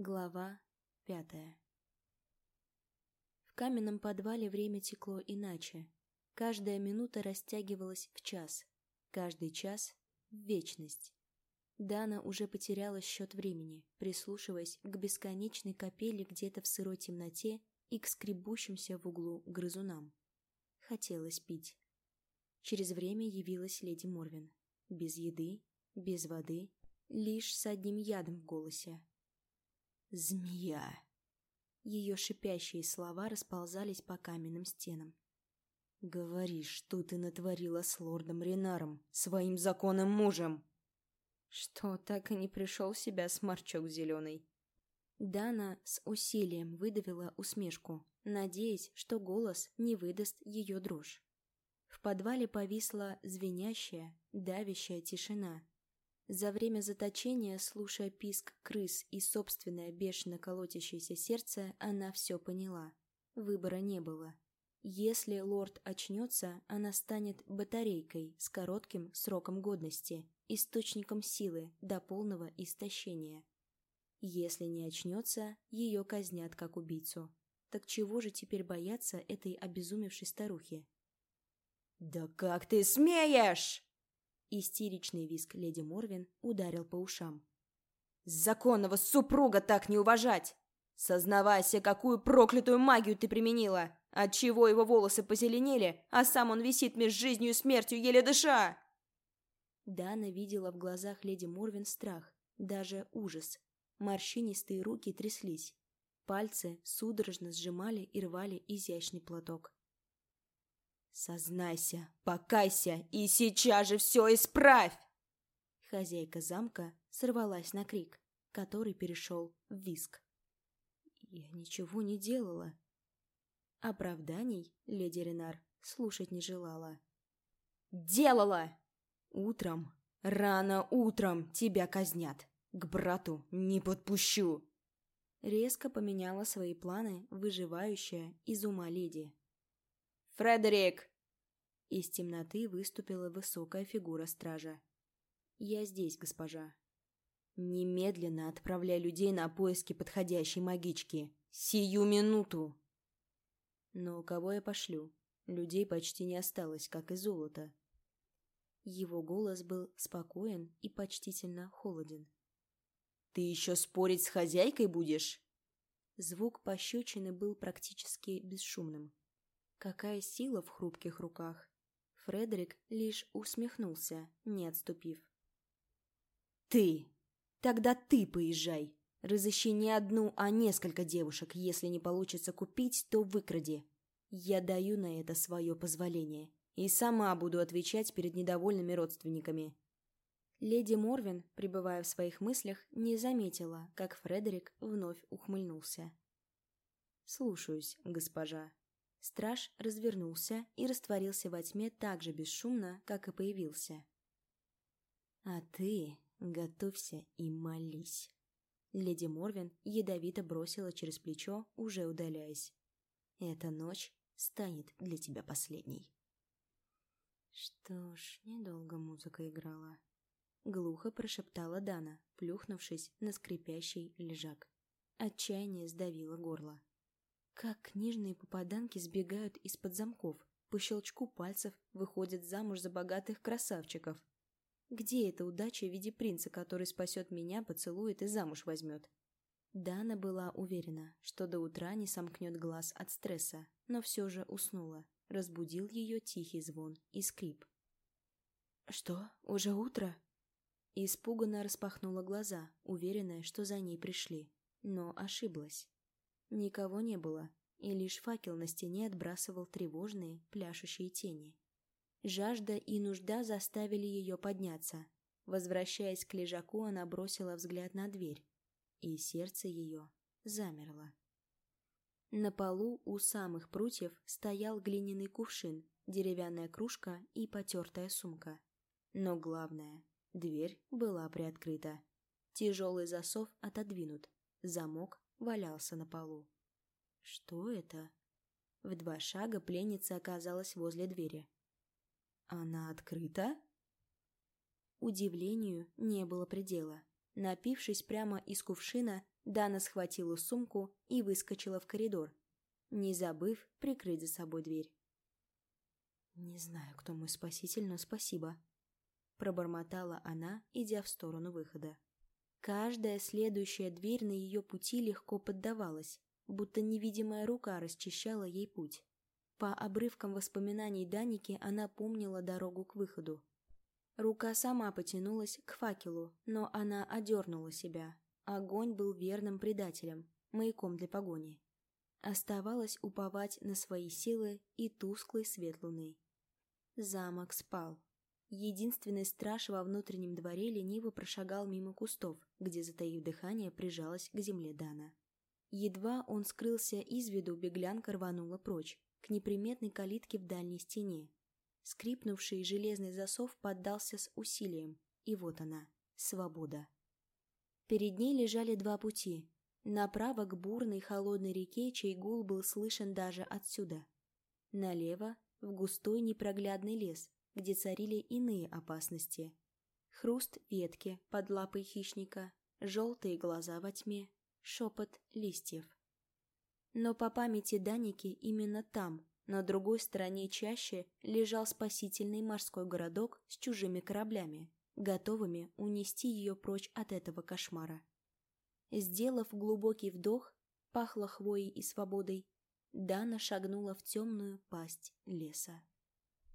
Глава пятая В каменном подвале время текло иначе. Каждая минута растягивалась в час, каждый час — в вечность. Дана уже потеряла счет времени, прислушиваясь к бесконечной капели где-то в сырой темноте и к скребущимся в углу грызунам. Хотелось пить. Через время явилась леди Морвин. Без еды, без воды, лишь с одним ядом в голосе. «Змея!» Ее шипящие слова расползались по каменным стенам. «Говори, что ты натворила с лордом Ренаром, своим законным мужем!» «Что, так и не пришел в себя сморчок зеленый?» Дана с усилием выдавила усмешку, надеясь, что голос не выдаст ее дрожь. В подвале повисла звенящая, давящая тишина, за время заточения, слушая писк крыс и собственное бешено колотящееся сердце, она все поняла. Выбора не было. Если лорд очнется, она станет батарейкой с коротким сроком годности, источником силы до полного истощения. Если не очнется, ее казнят как убийцу. Так чего же теперь бояться этой обезумевшей старухи? «Да как ты смеешь!» Истеричный визг леди Морвин ударил по ушам. «Законного супруга так не уважать! Сознавайся, какую проклятую магию ты применила! Отчего его волосы позеленели, а сам он висит между жизнью и смертью, еле дыша!» Дана видела в глазах леди Морвин страх, даже ужас. Морщинистые руки тряслись. Пальцы судорожно сжимали и рвали изящный платок. «Сознайся, покайся и сейчас же все исправь!» Хозяйка замка сорвалась на крик, который перешел в виск. «Я ничего не делала». Оправданий леди Ренар слушать не желала. «Делала! Утром, рано утром тебя казнят. К брату не подпущу!» Резко поменяла свои планы выживающая из ума леди. «Фредерик!» Из темноты выступила высокая фигура стража. «Я здесь, госпожа». «Немедленно отправляй людей на поиски подходящей магички. Сию минуту!» «Но кого я пошлю? Людей почти не осталось, как и золото». Его голос был спокоен и почтительно холоден. «Ты еще спорить с хозяйкой будешь?» Звук пощечины был практически бесшумным. Какая сила в хрупких руках. Фредерик лишь усмехнулся, не отступив. «Ты! Тогда ты поезжай! Разыщи не одну, а несколько девушек. Если не получится купить, то выкради. Я даю на это свое позволение. И сама буду отвечать перед недовольными родственниками». Леди Морвин, пребывая в своих мыслях, не заметила, как Фредерик вновь ухмыльнулся. «Слушаюсь, госпожа». Страж развернулся и растворился во тьме так же бесшумно, как и появился. «А ты готовься и молись». Леди Морвин ядовито бросила через плечо, уже удаляясь. «Эта ночь станет для тебя последней». «Что ж, недолго музыка играла», — глухо прошептала Дана, плюхнувшись на скрипящий лежак. Отчаяние сдавило горло. Как книжные попаданки сбегают из-под замков, по щелчку пальцев выходят замуж за богатых красавчиков. Где эта удача в виде принца, который спасет меня, поцелует и замуж возьмет? Дана была уверена, что до утра не сомкнет глаз от стресса, но все же уснула. Разбудил ее тихий звон и скрип. «Что, уже утро?» Испуганно распахнула глаза, уверенная, что за ней пришли, но ошиблась. Никого не было, и лишь факел на стене отбрасывал тревожные, пляшущие тени. Жажда и нужда заставили ее подняться. Возвращаясь к лежаку, она бросила взгляд на дверь, и сердце ее замерло. На полу у самых прутьев стоял глиняный кувшин, деревянная кружка и потертая сумка. Но главное, дверь была приоткрыта. Тяжелый засов отодвинут, замок валялся на полу. Что это? В два шага пленница оказалась возле двери. Она открыта? Удивлению не было предела. Напившись прямо из кувшина, Дана схватила сумку и выскочила в коридор, не забыв прикрыть за собой дверь. «Не знаю, кто мой спаситель, но спасибо», — пробормотала она, идя в сторону выхода. Каждая следующая дверь на ее пути легко поддавалась, будто невидимая рука расчищала ей путь. По обрывкам воспоминаний Даники она помнила дорогу к выходу. Рука сама потянулась к факелу, но она одернула себя. Огонь был верным предателем, маяком для погони. Оставалось уповать на свои силы и тусклый свет луны. Замок спал. Единственный страж во внутреннем дворе лениво прошагал мимо кустов, где, затаив дыхание, прижалась к земле Дана. Едва он скрылся из виду, беглянка рванула прочь, к неприметной калитке в дальней стене. Скрипнувший железный засов поддался с усилием, и вот она, свобода. Перед ней лежали два пути. Направо к бурной холодной реке, чей гул был слышен даже отсюда. Налево — в густой непроглядный лес, где царили иные опасности. Хруст ветки под лапой хищника, желтые глаза во тьме, шепот листьев. Но по памяти Даники именно там, на другой стороне чаще, лежал спасительный морской городок с чужими кораблями, готовыми унести ее прочь от этого кошмара. Сделав глубокий вдох, пахло хвоей и свободой, Дана шагнула в темную пасть леса.